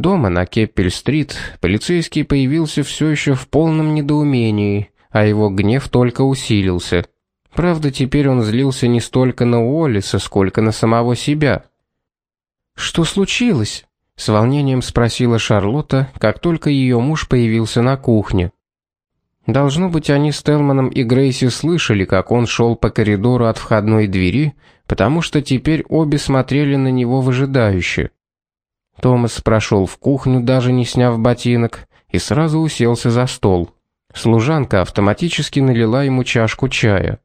Дома на Кеппель-стрит полицейский появился все еще в полном недоумении, а его гнев только усилился. Правда, теперь он злился не столько на Уоллиса, сколько на самого себя. «Что случилось?» — с волнением спросила Шарлотта, как только ее муж появился на кухне. Должно быть, они с Телманом и Грейси слышали, как он шел по коридору от входной двери, потому что теперь обе смотрели на него выжидающе. Томас прошел в кухню, даже не сняв ботинок, и сразу уселся за стол. Служанка автоматически налила ему чашку чая.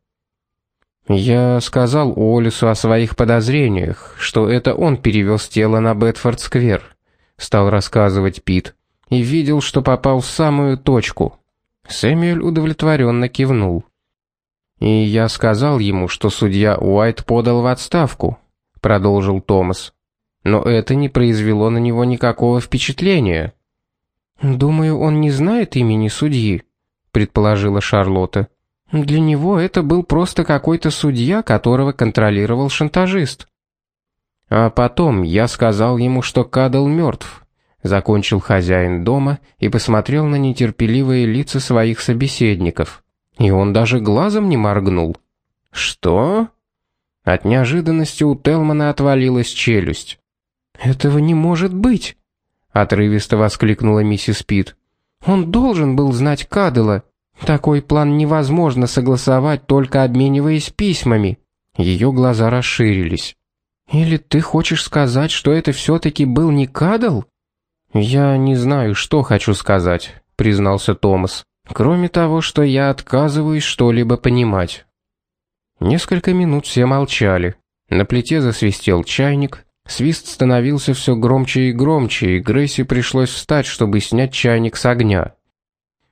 Я сказал Олису о своих подозрениях, что это он перевез тело на Бетфорд-сквер, стал рассказывать Пит, и видел, что попал в самую точку. Сэмюэль удовлетворенно кивнул. И я сказал ему, что судья Уайт подал в отставку, продолжил Томас. Но это не произвело на него никакого впечатления. Думаю, он не знает имени судьи, предположила Шарлотта. Для него это был просто какой-то судья, которого контролировал шантажист. А потом я сказал ему, что Кадл мертв. Закончил хозяин дома и посмотрел на нетерпеливые лица своих собеседников. И он даже глазом не моргнул. Что? От неожиданности у Телмана отвалилась челюсть. Этого не может быть, отрывисто воскликнула миссис Пит. Он должен был знать Кадла. Такой план невозможно согласовать, только обмениваясь письмами. Ее глаза расширились. Или ты хочешь сказать, что это все таки был не Кадл? Я не знаю, что хочу сказать, признался Томас. Кроме того, что я отказываюсь что-либо понимать. Несколько минут все молчали. На плите засвистел чайник, свист становился все громче и громче, и Грейси пришлось встать, чтобы снять чайник с огня.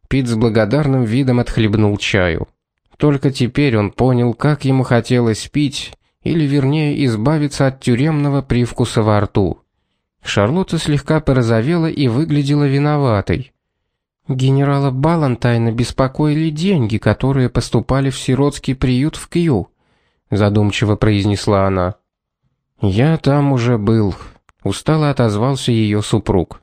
Пит с благодарным видом отхлебнул чаю. Только теперь он понял, как ему хотелось пить, или вернее избавиться от тюремного привкуса во рту. Шарлотта слегка порозовела и выглядела виноватой. Генерала Балантайна беспокоили деньги, которые поступали в сиротский приют в Кью, задумчиво произнесла она. Я там уже был, устало отозвался ее супруг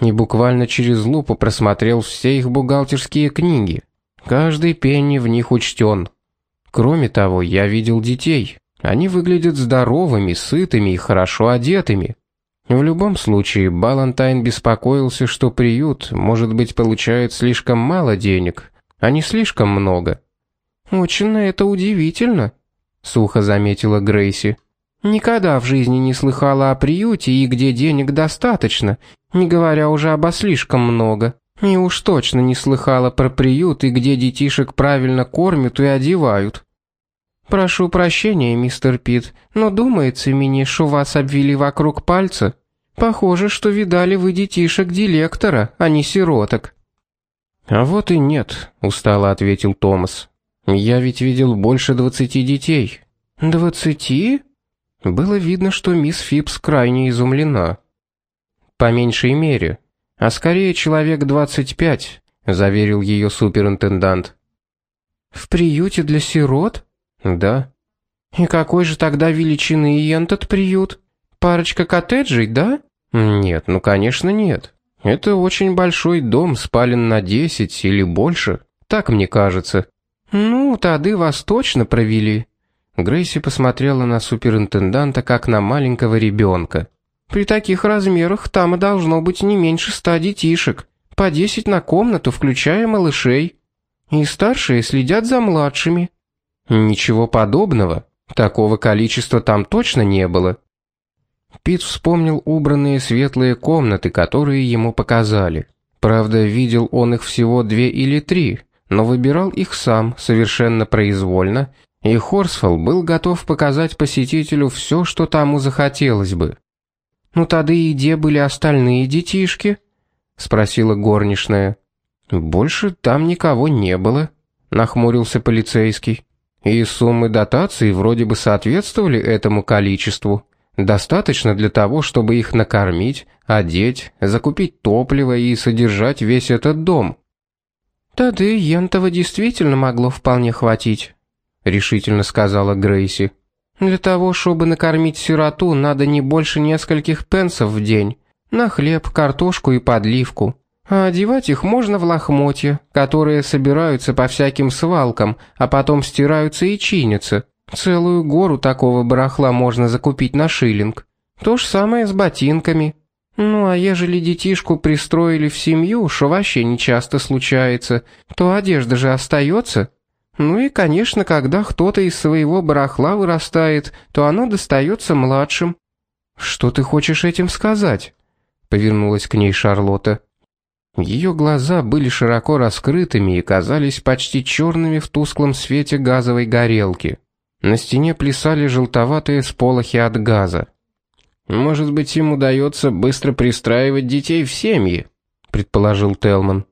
и буквально через лупу просмотрел все их бухгалтерские книги. Каждый пенни в них учтен. Кроме того, я видел детей. Они выглядят здоровыми, сытыми и хорошо одетыми. В любом случае, Балантайн беспокоился, что приют, может быть, получает слишком мало денег, а не слишком много. «Очень на это удивительно», — сухо заметила Грейси. Никогда в жизни не слыхала о приюте и где денег достаточно, не говоря уже обо слишком много. И уж точно не слыхала про приют и где детишек правильно кормят и одевают. Прошу прощения, мистер Пит, но думается мне, что вас обвели вокруг пальца. Похоже, что видали вы детишек директора, а не сироток. А вот и нет, устало ответил Томас. Я ведь видел больше двадцати детей. Двадцати? Было видно, что мисс Фипс крайне изумлена. По меньшей мере, а скорее человек двадцать пять, заверил ее суперинтендант. В приюте для сирот? Да. И какой же тогда величины и этот приют? Парочка коттеджей, да? Нет, ну, конечно, нет. Это очень большой дом, спален на десять или больше, так мне кажется. Ну, тады вас точно провели. Грейси посмотрела на суперинтенданта как на маленького ребенка. При таких размерах там и должно быть не меньше ста детишек, по десять на комнату, включая малышей. И старшие следят за младшими. Ничего подобного. Такого количества там точно не было. Пит вспомнил убранные светлые комнаты, которые ему показали. Правда, видел он их всего две или три, но выбирал их сам, совершенно произвольно, и Хорсфелл был готов показать посетителю все, что тому захотелось бы. «Ну тогда и где были остальные детишки?» — спросила горничная. «Больше там никого не было», — нахмурился полицейский. «И суммы дотации вроде бы соответствовали этому количеству. Достаточно для того, чтобы их накормить, одеть, закупить топливо и содержать весь этот дом». «Тогда Ентова действительно могло вполне хватить», решительно сказала Грейси. Для того, чтобы накормить сироту, надо не больше нескольких пенсов в день. На хлеб, картошку и подливку. А одевать их можно в лохмотья, которые собираются по всяким свалкам, а потом стираются и чинятся. Целую гору такого барахла можно закупить на шиллинг. То же самое с ботинками. Ну а ежели детишку пристроили в семью, что вообще не часто случается, то одежда же остается. Ну и, конечно, когда кто-то из своего барахла вырастает, то оно достается младшим. Что ты хочешь этим сказать? Повернулась к ней Шарлотта. Ее глаза были широко раскрытыми и казались почти черными в тусклом свете газовой горелки. На стене плясали желтоватые сполохи от газа. Может быть, им удается быстро пристраивать детей в семьи, предположил Телман.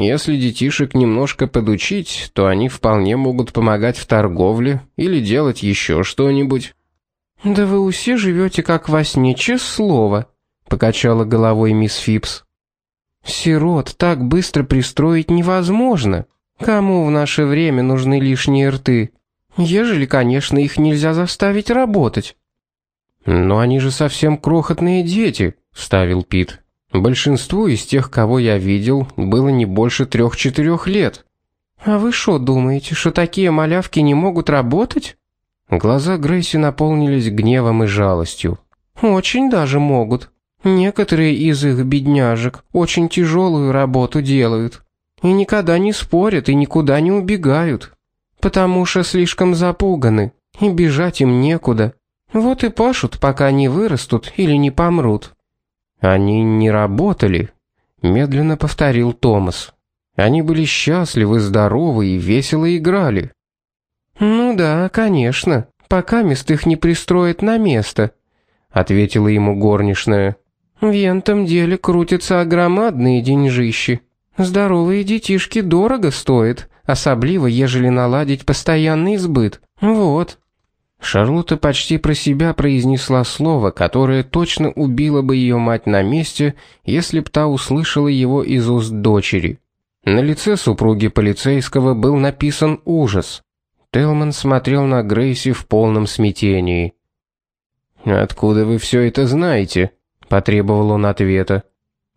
Если детишек немножко подучить, то они вполне могут помогать в торговле или делать еще что-нибудь. Да вы все живете как во сне, честное слово, покачала головой мисс Фипс. Сирот так быстро пристроить невозможно. Кому в наше время нужны лишние рты? Ежели, конечно, их нельзя заставить работать. Но они же совсем крохотные дети, вставил Пит. Большинству из тех, кого я видел, было не больше трех-четырех лет. А вы что думаете, что такие малявки не могут работать? Глаза Грейси наполнились гневом и жалостью. Очень даже могут. Некоторые из их бедняжек очень тяжелую работу делают и никогда не спорят и никуда не убегают, потому что слишком запуганы, и бежать им некуда. Вот и пашут, пока не вырастут или не помрут. Они не работали, медленно повторил Томас. Они были счастливы, здоровы и весело играли. Ну да, конечно, пока мест их не пристроят на место, ответила ему горничная. В ентом деле крутятся огромадные деньжищи. Здоровые детишки дорого стоят, особливо ежели наладить постоянный сбыт. Вот. Шарлотта почти про себя произнесла слово, которое точно убило бы ее мать на месте, если б та услышала его из уст дочери. На лице супруги полицейского был написан ужас. Телман смотрел на Грейси в полном смятении. «Откуда вы все это знаете?» потребовал он ответа.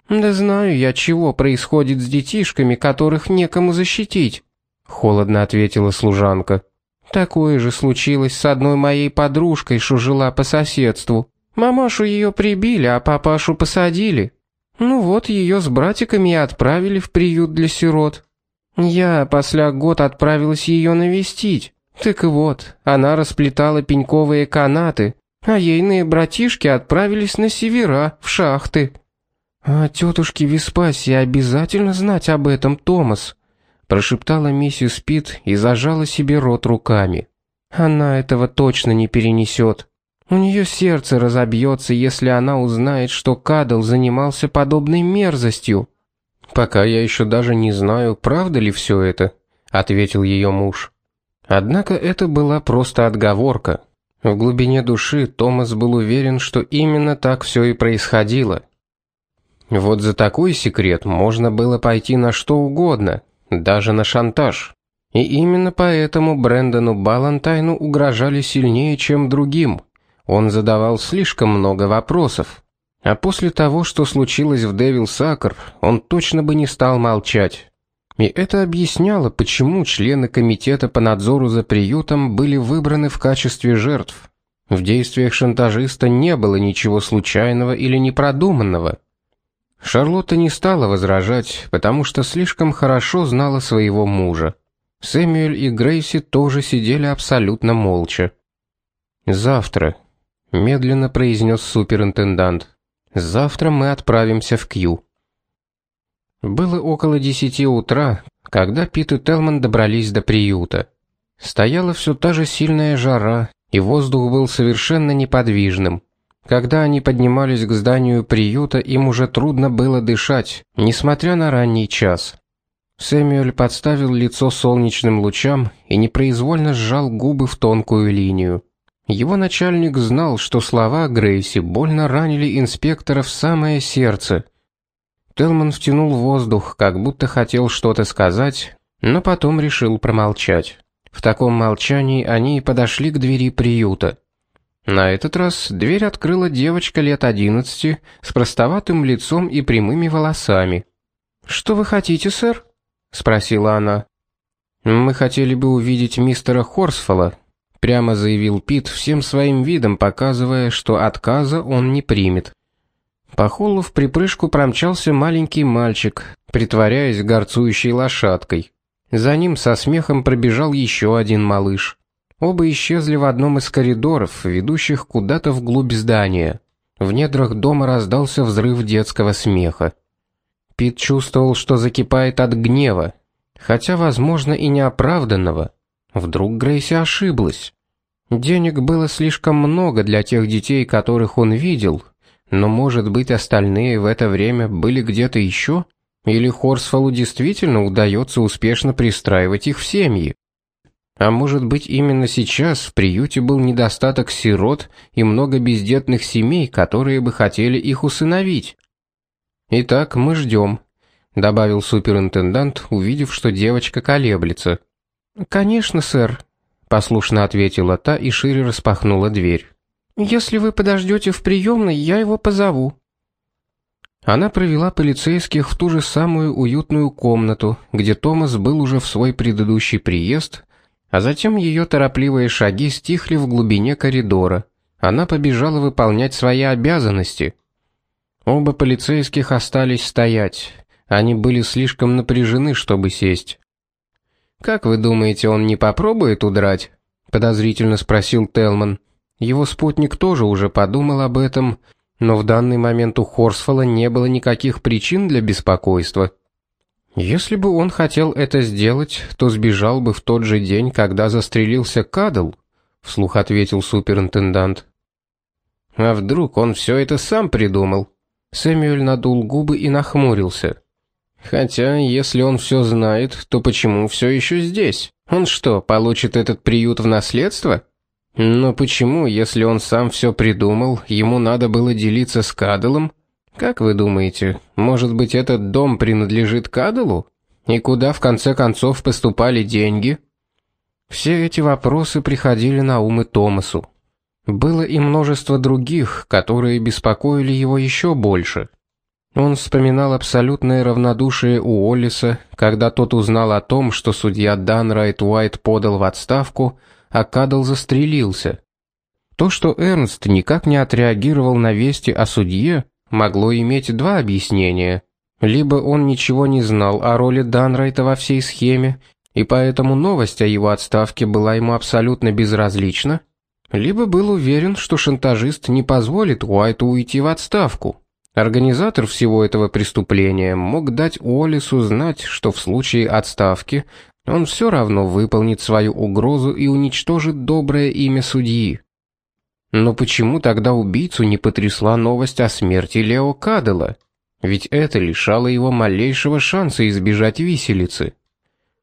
Да знаю я, чего происходит с детишками, которых некому защитить, холодно ответила служанка. Такое же случилось с одной моей подружкой, что жила по соседству. Мамашу ее прибили, а папашу посадили. Ну вот ее с братиками и отправили в приют для сирот. Я после год отправилась ее навестить. Так вот, она расплетала пеньковые канаты, а ейные братишки отправились на севера, в шахты. А тетушке Веспасии обязательно знать об этом, Томас, прошептала миссис Пит и зажала себе рот руками. Она этого точно не перенесет. У нее сердце разобьется, если она узнает, что Кадл занимался подобной мерзостью. Пока я еще даже не знаю, правда ли все это, ответил ее муж. Однако это была просто отговорка. В глубине души Томас был уверен, что именно так все и происходило. Вот за такой секрет можно было пойти на что угодно, даже на шантаж. И именно поэтому Брэндону Балантайну угрожали сильнее, чем другим. Он задавал слишком много вопросов. А после того, что случилось в Девил Сакр, он точно бы не стал молчать. И это объясняло, почему члены комитета по надзору за приютом были выбраны в качестве жертв. В действиях шантажиста не было ничего случайного или непродуманного. Шарлотта не стала возражать, потому что слишком хорошо знала своего мужа. Сэмюэль и Грейси тоже сидели абсолютно молча. Завтра, медленно произнес суперинтендант. Завтра мы отправимся в Кью. Было около десяти утра, когда Пит и Телман добрались до приюта. Стояла все та же сильная жара, и воздух был совершенно неподвижным. Когда они поднимались к зданию приюта, им уже трудно было дышать, несмотря на ранний час. Сэмюэль подставил лицо солнечным лучам и непроизвольно сжал губы в тонкую линию. Его начальник знал, что слова Грейси больно ранили инспектора в самое сердце, Телман втянул воздух, как будто хотел что-то сказать, но потом решил промолчать. В таком молчании они и подошли к двери приюта. На этот раз дверь открыла девочка лет одиннадцати с простоватым лицом и прямыми волосами. «Что вы хотите, сэр?» — спросила она. «Мы хотели бы увидеть мистера Хорсфола», — прямо заявил Пит, всем своим видом показывая, что отказа он не примет. По холлу в припрыжку промчался маленький мальчик, притворяясь горцующей лошадкой. За ним со смехом пробежал еще один малыш. Оба исчезли в одном из коридоров, ведущих куда-то вглубь здания. В недрах дома раздался взрыв детского смеха. Пит чувствовал, что закипает от гнева, хотя, возможно, и неоправданного. Вдруг Грейси ошиблась. Денег было слишком много для тех детей, которых он видел, но, может быть, остальные в это время были где-то еще? Или Хорсфолу действительно удается успешно пристраивать их в семьи? А может быть, именно сейчас в приюте был недостаток сирот и много бездетных семей, которые бы хотели их усыновить? Итак, мы ждем, добавил суперинтендант, увидев, что девочка колеблется. Конечно, сэр, послушно ответила та и шире распахнула дверь. Если вы подождете в приемной, я его позову. Она провела полицейских в ту же самую уютную комнату, где Томас был уже в свой предыдущий приезд, а затем ее торопливые шаги стихли в глубине коридора. Она побежала выполнять свои обязанности. Оба полицейских остались стоять. Они были слишком напряжены, чтобы сесть. Как вы думаете, он не попробует удрать? подозрительно спросил Телман. Его спутник тоже уже подумал об этом, но в данный момент у Хорсфола не было никаких причин для беспокойства. Если бы он хотел это сделать, то сбежал бы в тот же день, когда застрелился Кадл, вслух ответил суперинтендант. А вдруг он все это сам придумал? Сэмюэль надул губы и нахмурился. Хотя, если он все знает, то почему все еще здесь? Он что, получит этот приют в наследство? Но почему, если он сам все придумал, ему надо было делиться с Кадлом? Как вы думаете, может быть, этот дом принадлежит Кадлу? И куда в конце концов поступали деньги? Все эти вопросы приходили на ум и Томасу. Было и множество других, которые беспокоили его еще больше. Он вспоминал абсолютное равнодушие у Олиса, когда тот узнал о том, что судья Дан Райт Уайт подал в отставку, а Кадл застрелился. То, что Эрнст никак не отреагировал на вести о судье, могло иметь два объяснения. Либо он ничего не знал о роли Данрайта во всей схеме, и поэтому новость о его отставке была ему абсолютно безразлична, либо был уверен, что шантажист не позволит Уайту уйти в отставку. Организатор всего этого преступления мог дать Уоллису знать, что в случае отставки он все равно выполнит свою угрозу и уничтожит доброе имя судьи. Но почему тогда убийцу не потрясла новость о смерти Лео Кадела? Ведь это лишало его малейшего шанса избежать виселицы.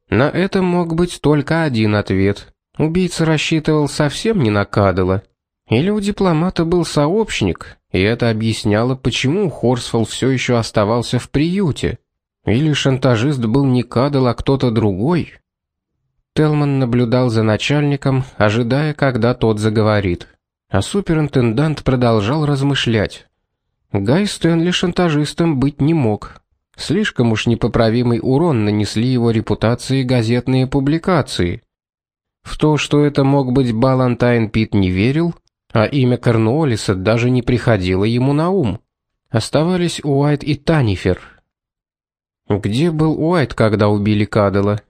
На это мог быть только один ответ. Убийца рассчитывал совсем не на Кадела. Или у дипломата был сообщник, и это объясняло, почему Хорсфолл все еще оставался в приюте. Или шантажист был не Кадл, а кто-то другой? Телман наблюдал за начальником, ожидая, когда тот заговорит. А суперинтендант продолжал размышлять. Гай Стэнли шантажистом быть не мог. Слишком уж непоправимый урон нанесли его репутации газетные публикации. В то, что это мог быть Балантайн Пит не верил, а имя Корнуоллиса даже не приходило ему на ум. Оставались Уайт и Танифер, где был Уайт, когда убили Кадела?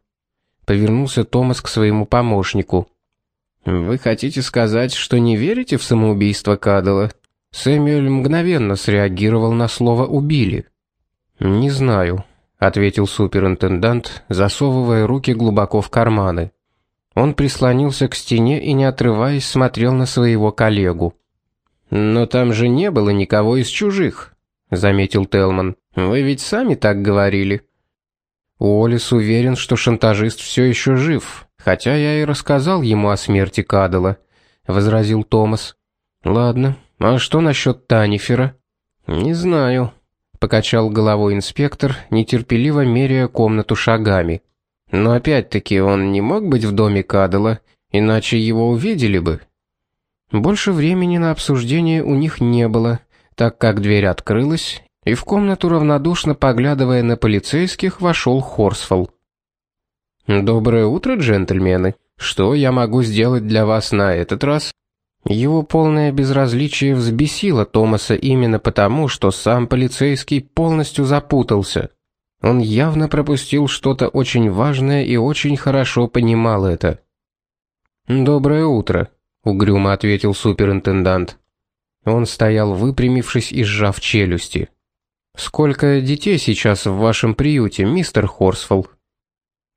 Повернулся Томас к своему помощнику. Вы хотите сказать, что не верите в самоубийство Кадела? Сэмюэль мгновенно среагировал на слово убили. Не знаю, ответил суперинтендант, засовывая руки глубоко в карманы. Он прислонился к стене и не отрываясь смотрел на своего коллегу. Но там же не было никого из чужих, заметил Телман. Вы ведь сами так говорили. Уоллес уверен, что шантажист все еще жив, хотя я и рассказал ему о смерти Кадела, возразил Томас. Ладно, а что насчет Танифера? Не знаю, покачал головой инспектор, нетерпеливо меряя комнату шагами. Но опять-таки он не мог быть в доме Кадела, иначе его увидели бы. Больше времени на обсуждение у них не было, так как дверь открылась, и в комнату равнодушно поглядывая на полицейских, вошел Хорсфол. Доброе утро, джентльмены. Что я могу сделать для вас на этот раз? Его полное безразличие взбесило Томаса именно потому, что сам полицейский полностью запутался. Он явно пропустил что-то очень важное и очень хорошо понимал это. Доброе утро, угрюмо ответил суперинтендант. Он стоял выпрямившись и сжав челюсти. Сколько детей сейчас в вашем приюте, мистер Хорсфолл?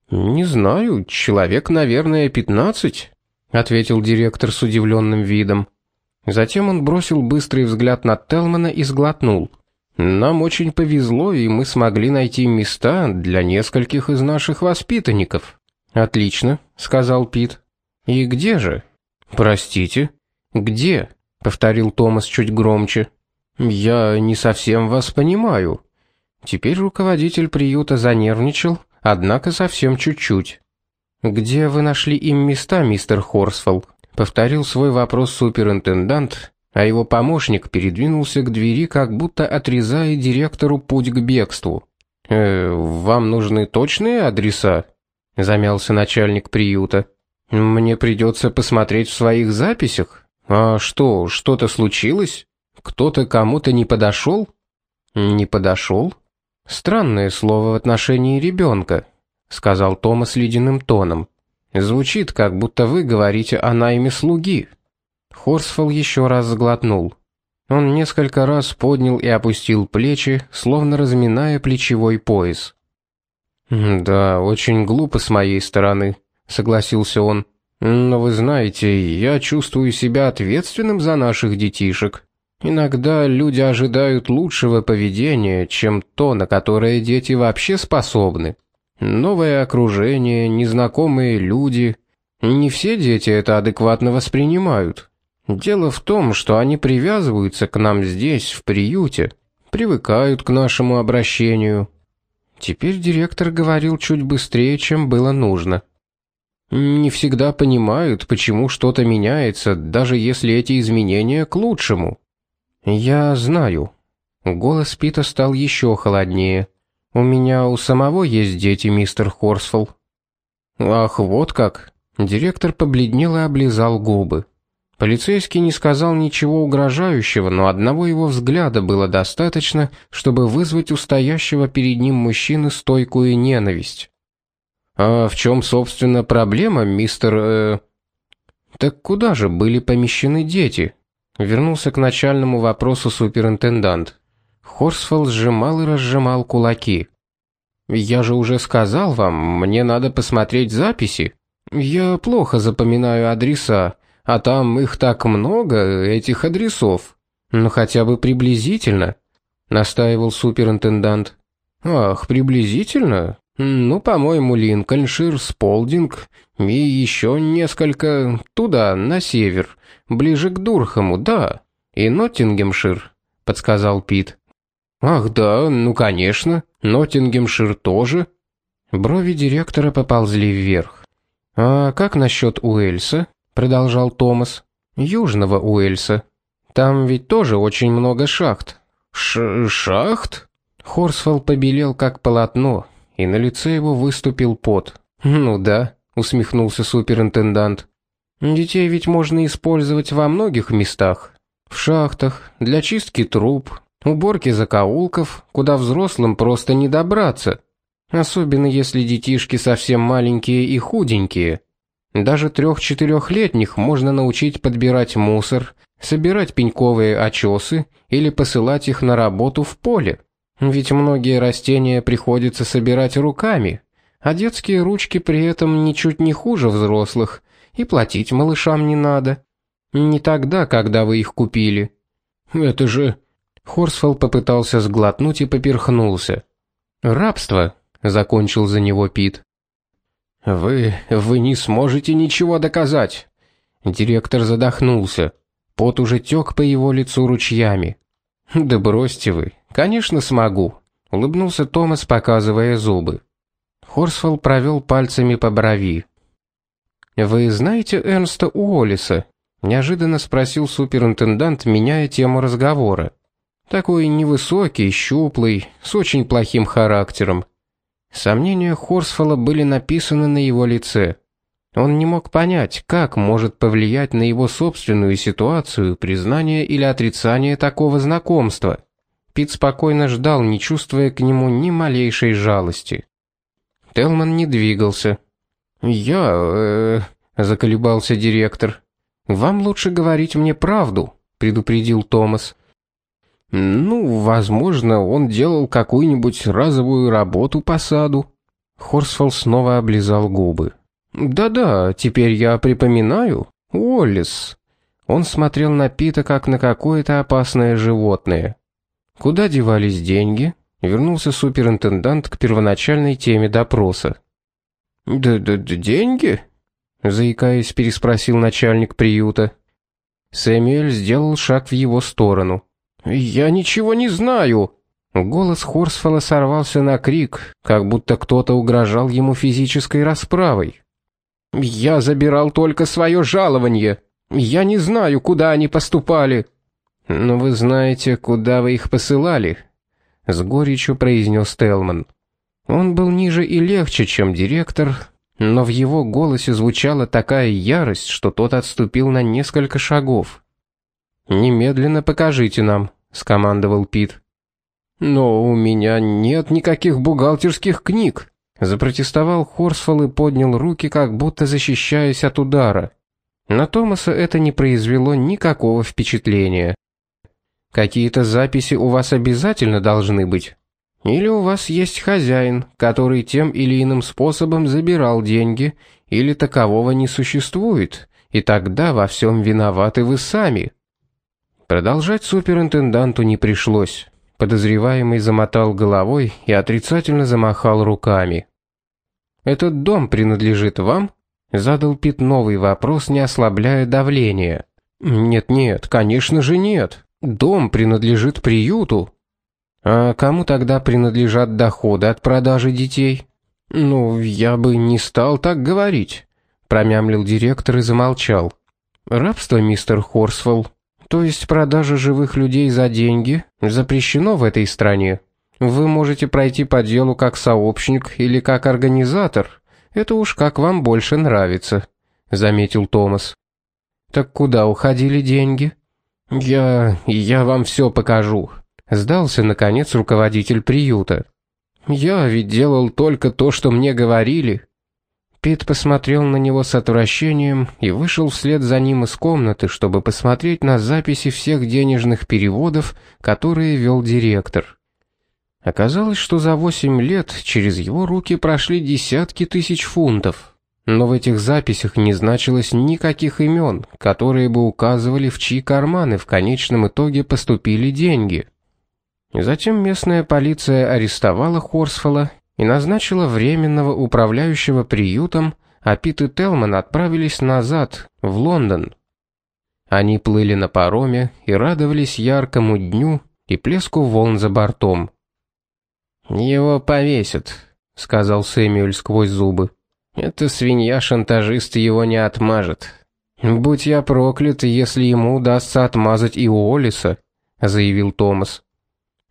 Не знаю, человек, наверное, пятнадцать, ответил директор с удивленным видом. Затем он бросил быстрый взгляд на Телмана и сглотнул. Нам очень повезло, и мы смогли найти места для нескольких из наших воспитанников. Отлично, сказал Пит. И где же? Простите, где? повторил Томас чуть громче. Я не совсем вас понимаю. Теперь руководитель приюта занервничал, однако совсем чуть-чуть. Где вы нашли им места, мистер Хорсфолл? повторил свой вопрос суперинтендант, а его помощник передвинулся к двери, как будто отрезая директору путь к бегству. Э, вам нужны точные адреса? замялся начальник приюта. Мне придется посмотреть в своих записях. А что, что-то случилось? Кто-то кому-то не подошел? Не подошел? Странное слово в отношении ребенка, сказал Томас ледяным тоном. Звучит, как будто вы говорите о найме слуги. Хорсфол еще раз сглотнул. Он несколько раз поднял и опустил плечи, словно разминая плечевой пояс. Да, очень глупо с моей стороны, согласился он. Но вы знаете, я чувствую себя ответственным за наших детишек. Иногда люди ожидают лучшего поведения, чем то, на которое дети вообще способны. Новое окружение, незнакомые люди. Не все дети это адекватно воспринимают. Дело в том, что они привязываются к нам здесь, в приюте, привыкают к нашему обращению. Теперь директор говорил чуть быстрее, чем было нужно. Не всегда понимают, почему что-то меняется, даже если эти изменения к лучшему. Я знаю. Голос Пита стал еще холоднее. У меня у самого есть дети, мистер Хорсфолл. Ах, вот как. Директор побледнел и облизал губы. Полицейский не сказал ничего угрожающего, но одного его взгляда было достаточно, чтобы вызвать у стоящего перед ним мужчины стойкую ненависть. А в чем, собственно, проблема, мистер э... Так куда же были помещены дети? Вернулся к начальному вопросу суперинтендант. Хорсфелл сжимал и разжимал кулаки. Я же уже сказал вам, мне надо посмотреть записи. Я плохо запоминаю адреса, а там их так много, этих адресов. Ну хотя бы приблизительно, настаивал суперинтендант. Ах, приблизительно? Ну, по-моему, Линкольншир, Сполдинг и еще несколько туда, на север, ближе к Дурхаму, да. И Ноттингемшир, подсказал Пит. Ах, да, ну, конечно. Ноттингемшир тоже. Брови директора поползли вверх. А как насчет Уэльса? продолжал Томас. Южного Уэльса. Там ведь тоже очень много шахт. Ш шахт? Хорсфелл побелел как полотно, и на лице его выступил пот. Ну да, усмехнулся суперинтендант. Детей ведь можно использовать во многих местах. В шахтах, для чистки труб, уборки закоулков, куда взрослым просто не добраться. Особенно если детишки совсем маленькие и худенькие. Даже трех-четырехлетних можно научить подбирать мусор, собирать пеньковые очесы или посылать их на работу в поле. Ведь многие растения приходится собирать руками, а детские ручки при этом ничуть не хуже взрослых, и платить малышам не надо. Не тогда, когда вы их купили. Это же Хорсфелл попытался сглотнуть и поперхнулся. Рабство, закончил за него Пит. Вы вы не сможете ничего доказать. Директор задохнулся. Пот уже тек по его лицу ручьями. Да бросьте вы. Конечно, смогу, улыбнулся Томас, показывая зубы. Хорсфелл провел пальцами по брови. Вы знаете Эрнста Уоллиса? неожиданно спросил суперинтендант, меняя тему разговора. Такой невысокий, щуплый, с очень плохим характером. Сомнения Хорсфола были написаны на его лице. Он не мог понять, как может повлиять на его собственную ситуацию признание или отрицание такого знакомства. Пит спокойно ждал, не чувствуя к нему ни малейшей жалости. Телман не двигался. "Я, э, заколебался директор. Вам лучше говорить мне правду, предупредил Томас. Ну, возможно, он делал какую-нибудь разовую работу по саду. Хорсфолл снова облизал губы. Да-да, теперь я припоминаю. Уоллес. Он смотрел на Пита как на какое-то опасное животное. Куда девались деньги? Вернулся суперинтендант к первоначальной теме допроса. «Да-да, деньги?» заикаясь, переспросил начальник приюта. Сэмюэль сделал шаг в его сторону. «Я ничего не знаю!» Голос Хорсфола сорвался на крик, как будто кто-то угрожал ему физической расправой. «Я забирал только свое жалование. Я не знаю, куда они поступали». «Но вы знаете, куда вы их посылали», — с горечью произнес Телман. Он был ниже и легче, чем директор, но в его голосе звучала такая ярость, что тот отступил на несколько шагов. «Немедленно покажите нам», скомандовал Пит. Но у меня нет никаких бухгалтерских книг, запротестовал Хорсфолл и поднял руки, как будто защищаясь от удара. На Томаса это не произвело никакого впечатления. Какие-то записи у вас обязательно должны быть. Или у вас есть хозяин, который тем или иным способом забирал деньги, или такового не существует, и тогда во всем виноваты вы сами. Продолжать суперинтенданту не пришлось. Подозреваемый замотал головой и отрицательно замахал руками. Этот дом принадлежит вам? задал Пит новый вопрос, не ослабляя давления. Нет-нет, конечно же нет. Дом принадлежит приюту. А кому тогда принадлежат доходы от продажи детей? Ну, я бы не стал так говорить, промямлил директор и замолчал. Рабство, мистер Хорсвелл, то есть продажа живых людей за деньги запрещено в этой стране. Вы можете пройти по делу как сообщник или как организатор. Это уж как вам больше нравится, заметил Томас. Так куда уходили деньги? Я я вам все покажу, сдался наконец руководитель приюта. Я ведь делал только то, что мне говорили. Пит посмотрел на него с отвращением и вышел вслед за ним из комнаты, чтобы посмотреть на записи всех денежных переводов, которые вел директор. Оказалось, что за восемь лет через его руки прошли десятки тысяч фунтов. Но в этих записях не значилось никаких имен, которые бы указывали, в чьи карманы в конечном итоге поступили деньги. Затем местная полиция арестовала Хорсфола и назначила временного управляющего приютом, а Пит и Телман отправились назад, в Лондон. Они плыли на пароме и радовались яркому дню и плеску волн за бортом. «Его повесят», — сказал Сэмюэль сквозь зубы. «Эта свинья-шантажист его не отмажет. Будь я проклят, если ему удастся отмазать и Уоллиса», — заявил Томас.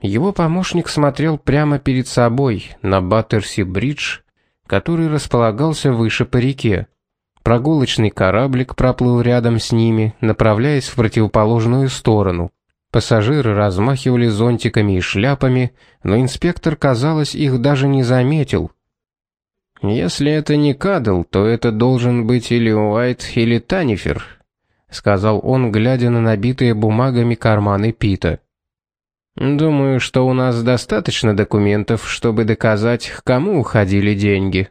Его помощник смотрел прямо перед собой на Баттерси-бридж, который располагался выше по реке. Прогулочный кораблик проплыл рядом с ними, направляясь в противоположную сторону. Пассажиры размахивали зонтиками и шляпами, но инспектор, казалось, их даже не заметил. Если это не Кадл, то это должен быть или Уайт, или Танифер, сказал он, глядя на набитые бумагами карманы Пита. Думаю, что у нас достаточно документов, чтобы доказать, к кому уходили деньги.